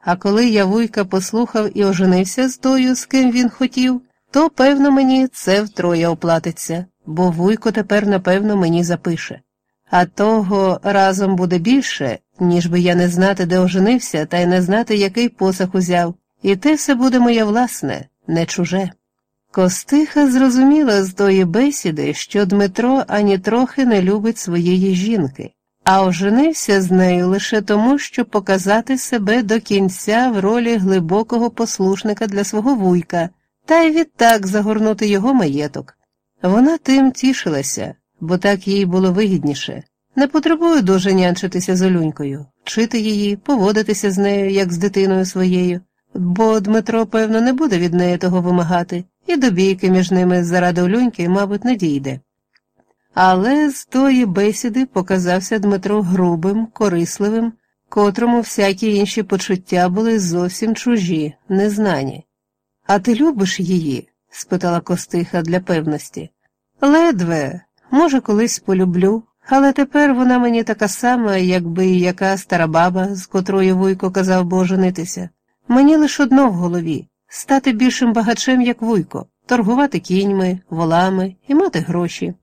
А коли я вуйка послухав і оженився з тою, з ким він хотів, то, певно, мені це втроє оплатиться, бо вуйко тепер, напевно, мені запише. А того разом буде більше, ніж би я не знати, де оженився, та й не знати, який посах узяв, і те все буде моє власне, не чуже. Костиха зрозуміла з тої бесіди, що Дмитро ані трохи не любить своєї жінки, а оженився з нею лише тому, щоб показати себе до кінця в ролі глибокого послушника для свого вуйка, та й відтак загорнути його маєток. Вона тим тішилася, бо так їй було вигідніше. Не потребує дуже нянчитися з Олюнькою, вчити її, поводитися з нею, як з дитиною своєю, бо Дмитро, певно, не буде від неї того вимагати, і до бійки між ними заради Олюньки, мабуть, не дійде. Але з тої бесіди показався Дмитро грубим, корисливим, котрому всякі інші почуття були зовсім чужі, незнані. А ти любиш її? спитала Костиха для певності. Ледве, може, колись полюблю, але тепер вона мені така сама, якби і яка стара баба, з котрою Вуйко казав би оженитися. Мені лише одно в голові стати більшим багачем, як Вуйко, торгувати кіньми, волами і мати гроші.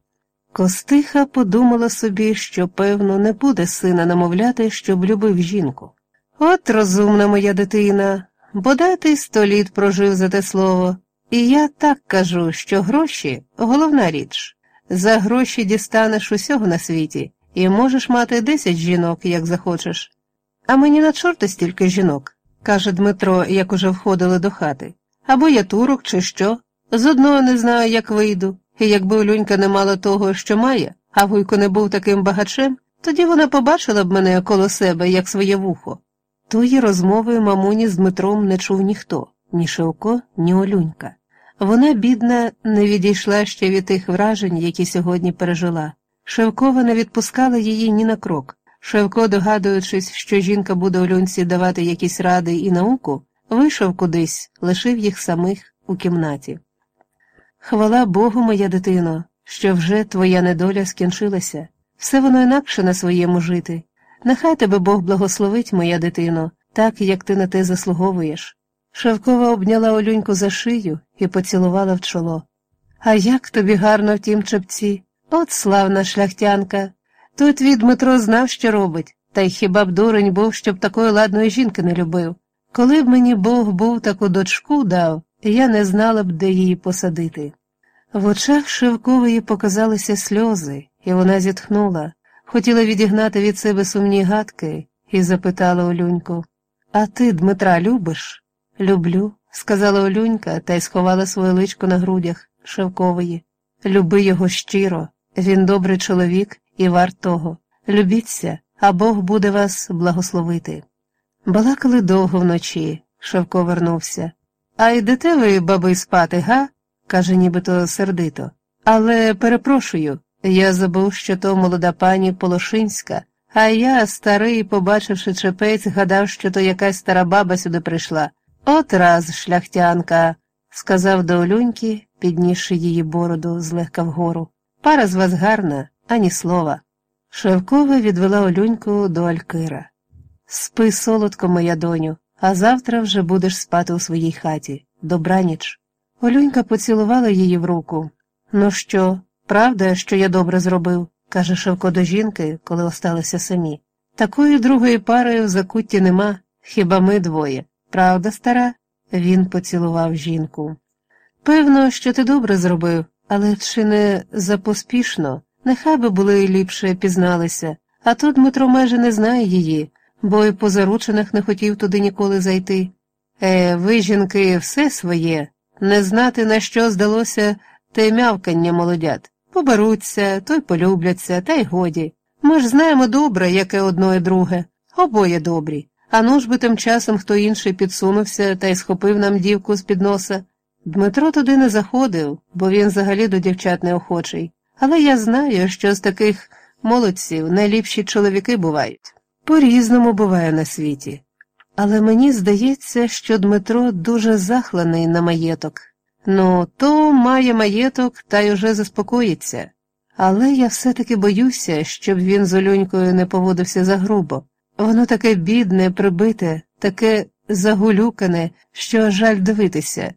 Костиха подумала собі, що, певно, не буде сина намовляти, щоб любив жінку. От розумна моя дитина, бодай ти сто літ прожив за те слово, і я так кажу, що гроші головна річ. За гроші дістанеш усього на світі і можеш мати десять жінок, як захочеш. А мені на чорта стільки жінок, каже Дмитро, як уже входили до хати. Або я турок, чи що. З одного не знаю, як вийду, і якби Олюнька не мала того, що має, а Вуйко не був таким багачем, тоді вона побачила б мене коло себе, як своє вухо. Тої розмови мамуні з Дмитром не чув ніхто, ні Шевко, ні Олюнька. Вона, бідна, не відійшла ще від тих вражень, які сьогодні пережила. Шевкова не відпускала її ні на крок. Шевко, догадуючись, що жінка буде Олюнці давати якісь ради і науку, вийшов кудись, лишив їх самих у кімнаті. Хвала Богу, моя дитино, що вже твоя недоля скінчилася, все воно інакше на своєму жити. Нехай тебе Бог благословить, моя дитино, так, як ти на те заслуговуєш. Шевкова обняла Олюньку за шию і поцілувала в чоло. А як тобі гарно в тім чепці? От славна шляхтянка. Той твій Дмитро знав, що робить, та й хіба б дурень був, щоб такої ладної жінки не любив. Коли б мені Бог був таку дочку дав, я не знала б, де її посадити. В очах Шевкової показалися сльози, і вона зітхнула, хотіла відігнати від себе сумні гадки і запитала Олюньку А ти, Дмитра, любиш? Люблю, сказала Олюнька та й сховала своє личко на грудях Шевкової. Люби його щиро, він добрий чоловік і варт того. Любіться, а Бог буде вас благословити. Балакали довго вночі, Шевко вернувся. А йдете ви, баби, спати, га? Каже нібито сердито. Але перепрошую, я забув, що то молода пані Полошинська, а я, старий, побачивши чепець, гадав, що то якась стара баба сюди прийшла. От раз, шляхтянка, сказав до Олюньки, піднісши її бороду злегка вгору. Пара з вас гарна, ані слова. Шевкова відвела Олюньку до Алькира. Спи, солодко, моя доню, а завтра вже будеш спати у своїй хаті. Добраніч. Олюнька поцілувала її в руку. Ну що, правда, що я добре зробив, каже Шевко до жінки, коли осталися самі. Такої другої пари в закутті нема, хіба ми двоє. Правда, стара? Він поцілував жінку. Певно, що ти добре зробив, але чи не запоспішно, нехай би були ліпше пізналися, а то Дмитро майже не знає її, бо й по заручинах не хотів туди ніколи зайти. Е, ви, жінки, все своє, не знати, на що здалося те мявкання молодят. Поберуться, то й полюбляться, та й годі. Ми ж знаємо добре, яке одно і друге, обоє добрі. А ну ж би тим часом хто інший підсунувся та й схопив нам дівку з під носа. Дмитро туди не заходив, бо він взагалі до дівчат неохочий. Але я знаю, що з таких молодців найліпші чоловіки бувають. По різному буває на світі. Але мені здається, що Дмитро дуже захланий на маєток. Ну, то має маєток та й уже заспокоїться. Але я все-таки боюся, щоб він з Олюнькою не поводився за грубо. Воно таке бідне, прибите, таке загулюкане, що жаль дивитися,